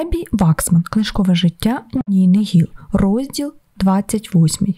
Еббі Ваксман, книжкове життя Ніни Гілл, розділ 28,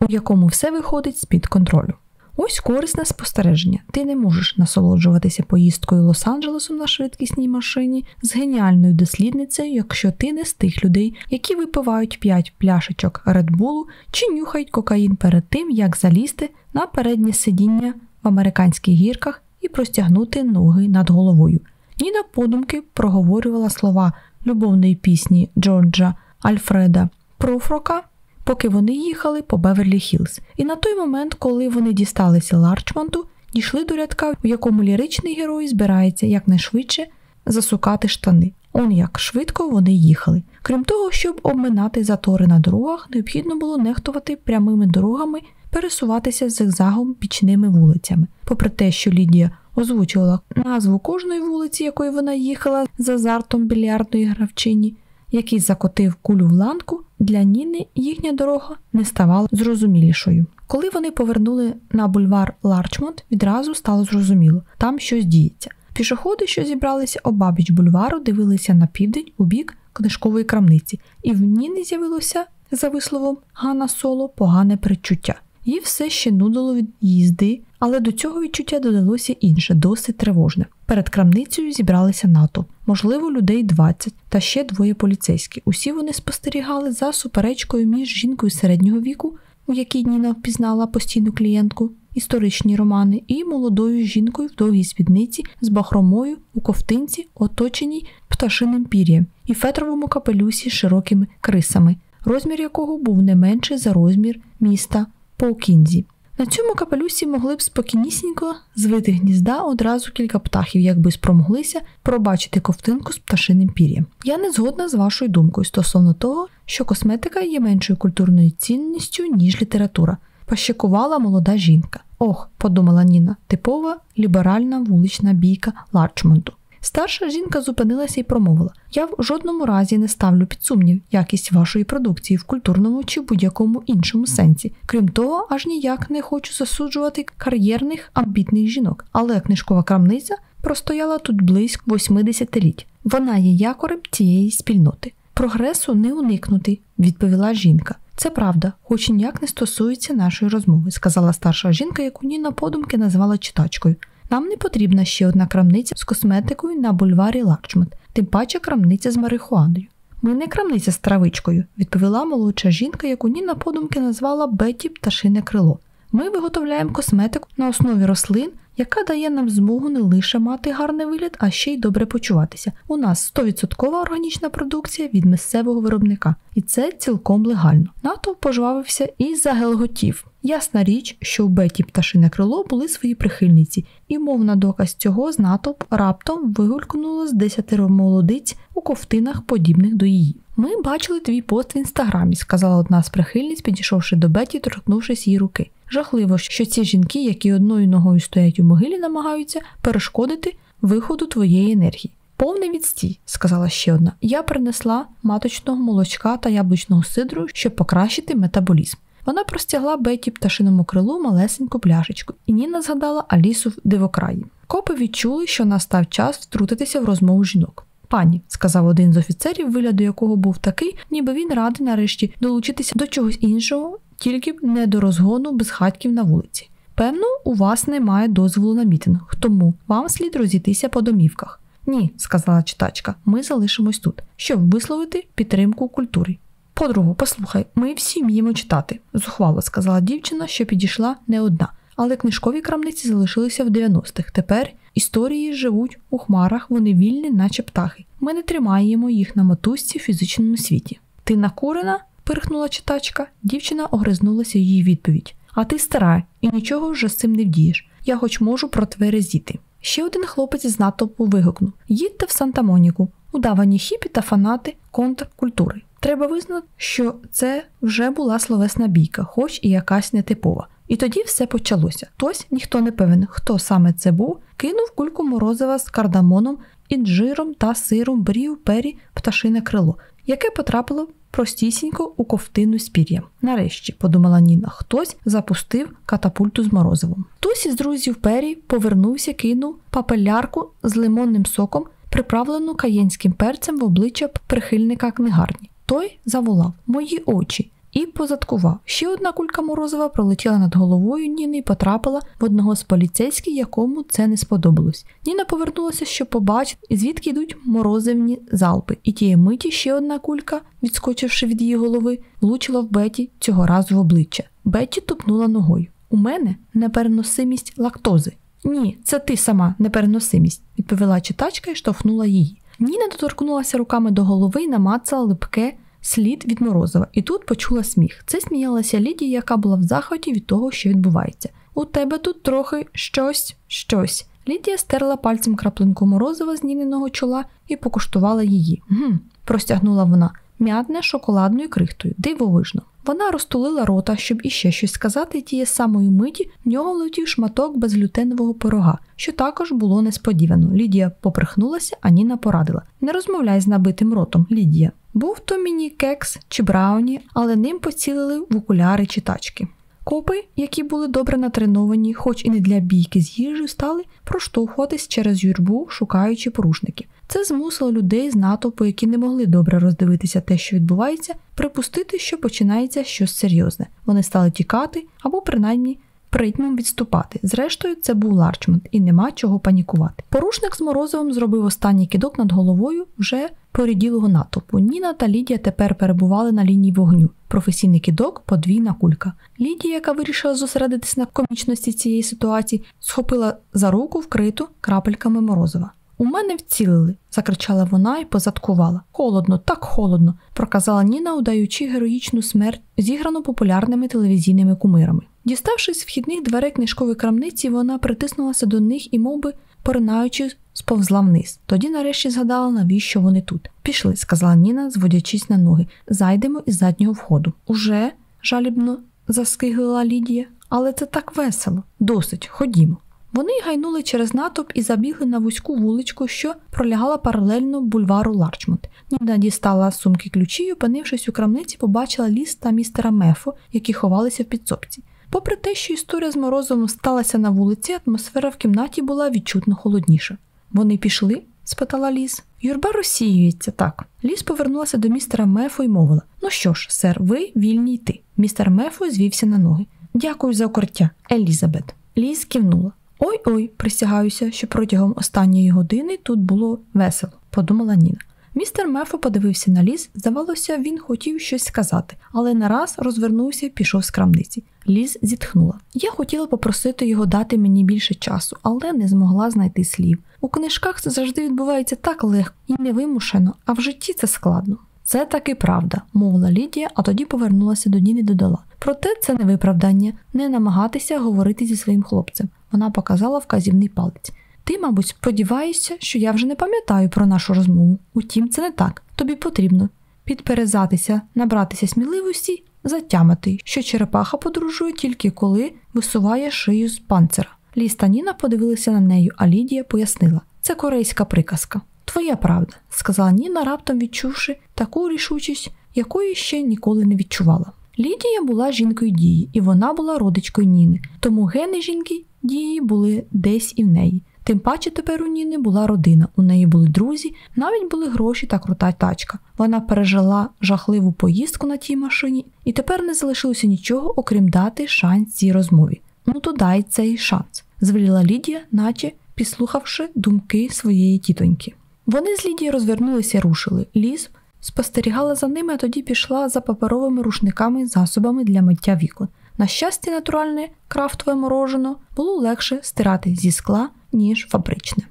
у якому все виходить з-під контролю. Ось корисне спостереження. Ти не можеш насолоджуватися поїздкою Лос-Анджелесом на швидкісній машині з геніальною дослідницею, якщо ти не з тих людей, які випивають 5 пляшечок Редбулу чи нюхають кокаїн перед тим, як залізти на переднє сидіння в американських гірках і простягнути ноги над головою. Ніна подумки проговорювала слова любовної пісні Джорджа Альфреда Пруфрока, поки вони їхали по Беверлі Хілз. І на той момент, коли вони дісталися Ларчмонту, дійшли до рядка, в якому ліричний герой збирається якнайшвидше засукати штани. Он як швидко вони їхали. Крім того, щоб обминати затори на дорогах, необхідно було нехтувати прямими дорогами, пересуватися зигзагом бічними вулицями. Попри те, що Лідія озвучувала назву кожної вулиці, якою вона їхала з азартом більярдної гравчині, який закотив кулю в ланку, для Ніни їхня дорога не ставала зрозумілішою. Коли вони повернули на бульвар Ларчмонт, відразу стало зрозуміло, там щось діється. Пішоходи, що зібралися обабіч бульвару, дивилися на південь у бік книжкової крамниці, і в Ніни з'явилося, за висловом Ганна Соло, погане передчуття. Їй все ще нудило від їзди, але до цього відчуття додалося інше, досить тривожне. Перед крамницею зібралися НАТО, можливо, людей 20 та ще двоє поліцейські. Усі вони спостерігали за суперечкою між жінкою середнього віку, у якій Ніна впізнала постійну клієнтку, історичні романи, і молодою жінкою в довгій спідниці з бахромою у ковтинці, оточеній пташиним пір'ям, і фетровому капелюсі з широкими крисами, розмір якого був не менший за розмір міста Поукінзі. На цьому капелюсі могли б спокійнісінько звити гнізда одразу кілька птахів, якби спромоглися пробачити ковтинку з пташиним пір'ям. Я не згодна з вашою думкою стосовно того, що косметика є меншою культурною цінністю, ніж література. Пощекувала молода жінка. Ох, подумала Ніна, типова ліберальна вулична бійка Ларчмонту. Старша жінка зупинилася і промовила: Я в жодному разі не ставлю під сумнів якість вашої продукції в культурному чи будь-якому іншому сенсі. Крім того, аж ніяк не хочу засуджувати кар'єрних амбітних жінок, але книжкова крамниця простояла тут близько 80 літь. Вона є якорем цієї спільноти. Прогресу не уникнути, відповіла жінка. Це правда, хоч ніяк не стосується нашої розмови, сказала старша жінка, яку Ніна подумки назвала читачкою. Нам не потрібна ще одна крамниця з косметикою на бульварі Лакчмет, тим паче крамниця з марихуаною. Ми не крамниця з травичкою, відповіла молодша жінка, яку Ніна подумки назвала Беті пташине крило. Ми виготовляємо косметику на основі рослин, яка дає нам змогу не лише мати гарний вигляд, а ще й добре почуватися. У нас 100% органічна продукція від місцевого виробника, і це цілком легально. НАТО пожвавився і загелготів. Ясна річ, що у Беті пташине крило були свої прихильниці, і, мов на доказ цього, з натовп раптом вигулькнуло з десятеро молодиць у ковтинах, подібних до її. Ми бачили твій пост в інстаграмі, сказала одна з прихильниць, підійшовши до Беті, торкнувшись її руки. Жахливо, що ці жінки, які одною ногою стоять у могилі, намагаються перешкодити виходу твоєї енергії. Повний відстій, сказала ще одна. Я принесла маточного молочка та яблучного сидру, щоб покращити метаболізм. Вона простягла Беті пташиному крилу малесеньку пляшечку, і Ніна згадала Алісу в дивокраї. Копи відчули, що настав час втрутитися в розмову жінок. Пані, сказав один з офіцерів, вигляду якого був такий, ніби він радий нарешті долучитися до чогось іншого, тільки б не до розгону безхатьків на вулиці. Певно, у вас немає дозволу на мітинг, тому вам слід розійтися по домівках. Ні, сказала читачка, ми залишимось тут, щоб висловити підтримку культурі. Подругу, послухай, ми всі вміємо читати, зухвало сказала дівчина, що підійшла не одна, але книжкові крамниці залишилися в 90-х. Тепер історії живуть у хмарах, вони вільні, наче птахи. Ми не тримаємо їх на мотузці в фізичному світі. Ти накурена? Пирхнула читачка. Дівчина огризнулася її відповідь. А ти стара і нічого вже з цим не вдієш. Я хоч можу протверезіти. Ще один хлопець з натовпу вигукнув: Їдьте в Санта-Моніку, удавані хіпі та фанати контркультури. Треба визнати, що це вже була словесна бійка, хоч і якась нетипова. І тоді все почалося. Хтось, ніхто не певен, хто саме це був, кинув кульку морозива з кардамоном, інжиром та сиром брів пері пташине крило, яке потрапило простісінько у ковтину з пір'ям. Нарешті, подумала Ніна, хтось запустив катапульту з морозивом. Хтось із друзів Пері повернувся, кинув папелярку з лимонним соком приправлену каєнським перцем в обличчя прихильника книгарні. Той заволав Мої очі і позадкував. Ще одна кулька морозива пролетіла над головою Ніни і потрапила в одного з поліцейських, якому це не сподобалось. Ніна повернулася, щоб побачити, звідки йдуть морозивні залпи, і тієї миті ще одна кулька, відскочивши від її голови, влучила в Беті цього разу в обличчя. Беті тупнула ногою. У мене непереносимість лактози. Ні, це ти сама непереносимість, відповіла читачка і штовхнула її. Ніна доторкнулася руками до голови і намацала липке слід від Морозова, і тут почула сміх. Це сміялася Лідія, яка була в захваті від того, що відбувається. У тебе тут трохи щось, щось. Лідія стерла пальцем краплинку морозива з ніненого чола і покуштувала її. Гм, простягнула вона м'ятне шоколадною крихтою, дивовижно. Вона розтулила рота, щоб іще щось сказати, тієї самої миті в нього влетів шматок безглютенового пирога, що також було несподівано. Лідія поприхнулася, а Ніна порадила: Не розмовляй з набитим ротом, Лідія. Був то міні кекс чи брауні, але ним поцілили в окуляри чи тачки. Копи, які були добре натреновані, хоч і не для бійки з їжею, стали проштовхуватись через юрбу, шукаючи порушників. Це змусило людей з натовпу, які не могли добре роздивитися те, що відбувається, припустити, що починається щось серйозне. Вони стали тікати або принаймні притьмом відступати. Зрештою, це був Ларчмонт, і нема чого панікувати. Порушник з Морозовим зробив останній кидок над головою вже поріділого натовпу. Ніна та Лідія тепер перебували на лінії вогню. Професійний кидок, подвійна кулька. Лідія, яка вирішила зосередитись на комічності цієї ситуації, схопила за руку вкриту крапельками морозива. У мене вцілили, закричала вона і позадкувала. Холодно, так холодно, проказала Ніна, удаючи героїчну смерть, зіграну популярними телевізійними кумирами. Діставшись вхідних дверей книжкової крамниці, вона притиснулася до них і, мов би, поринаючи, сповзла вниз. Тоді нарешті згадала, навіщо вони тут. Пішли, сказала Ніна, зводячись на ноги. Зайдемо із заднього входу. Уже жалібно заскиглила Лідія, але це так весело. Досить, ходімо. Вони гайнули через натовп і забігли на вузьку вуличку, що пролягала паралельно бульвару Ларчмонт. Ніна дістала сумки ключі і, опинившись у крамниці, побачила ліс та містера Мефо, які ховалися в підсобці. Попри те, що історія з морозом сталася на вулиці, атмосфера в кімнаті була відчутно холодніша. Вони пішли? спитала Ліз. Юрба розсіюється так. Ліс повернулася до містера Мефо і мовила: Ну що ж, сер, ви вільні йти. Містер Мефо звівся на ноги. Дякую за укриття, Елізабет. Ліс кивнула. Ой-ой, присягаюся, що протягом останньої години тут було весело, подумала Ніна. Містер Мефо подивився на Ліз, здавалося, він хотів щось сказати, але нараз розвернувся і пішов з крамниці. Ліз зітхнула. Я хотіла попросити його дати мені більше часу, але не змогла знайти слів. У книжках це завжди відбувається так легко і невимушено, а в житті це складно. Це таки правда, мовила Лідія, а тоді повернулася до Ніни і додала. Проте це не виправдання, не намагатися говорити зі своїм хлопцем. Вона показала вказівний палець. Ти, мабуть, сподіваєшся, що я вже не пам'ятаю про нашу розмову. Утім, це не так. Тобі потрібно підперезатися, набратися сміливості, затямити, що черепаха подорожує тільки коли висуває шию з панцира. Ліс та Ніна подивилися на нею, а Лідія пояснила: це корейська приказка. Твоя правда, сказала Ніна, раптом відчувши таку рішучість, якої ще ніколи не відчувала. Лідія була жінкою дії, і вона була родичкою Ніни, тому гени жінки дії були десь і в неї. Тим паче тепер у Ніни була родина, у неї були друзі, навіть були гроші та крута тачка. Вона пережила жахливу поїздку на тій машині, і тепер не залишилося нічого, окрім дати шанс цій розмові. Ну то дай цей шанс, звеліла Лідія, наче підслухавши думки своєї тітоньки. Вони з Лідією розвернулися і рушили. Ліс спостерігала за ними, а тоді пішла за паперовими рушниками засобами для миття вікон. На щастя, натуральне крафтове морожено було легше стирати зі скла, ніж фабричне.